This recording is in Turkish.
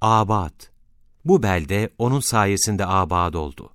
Abad. Bu belde onun sayesinde abad oldu.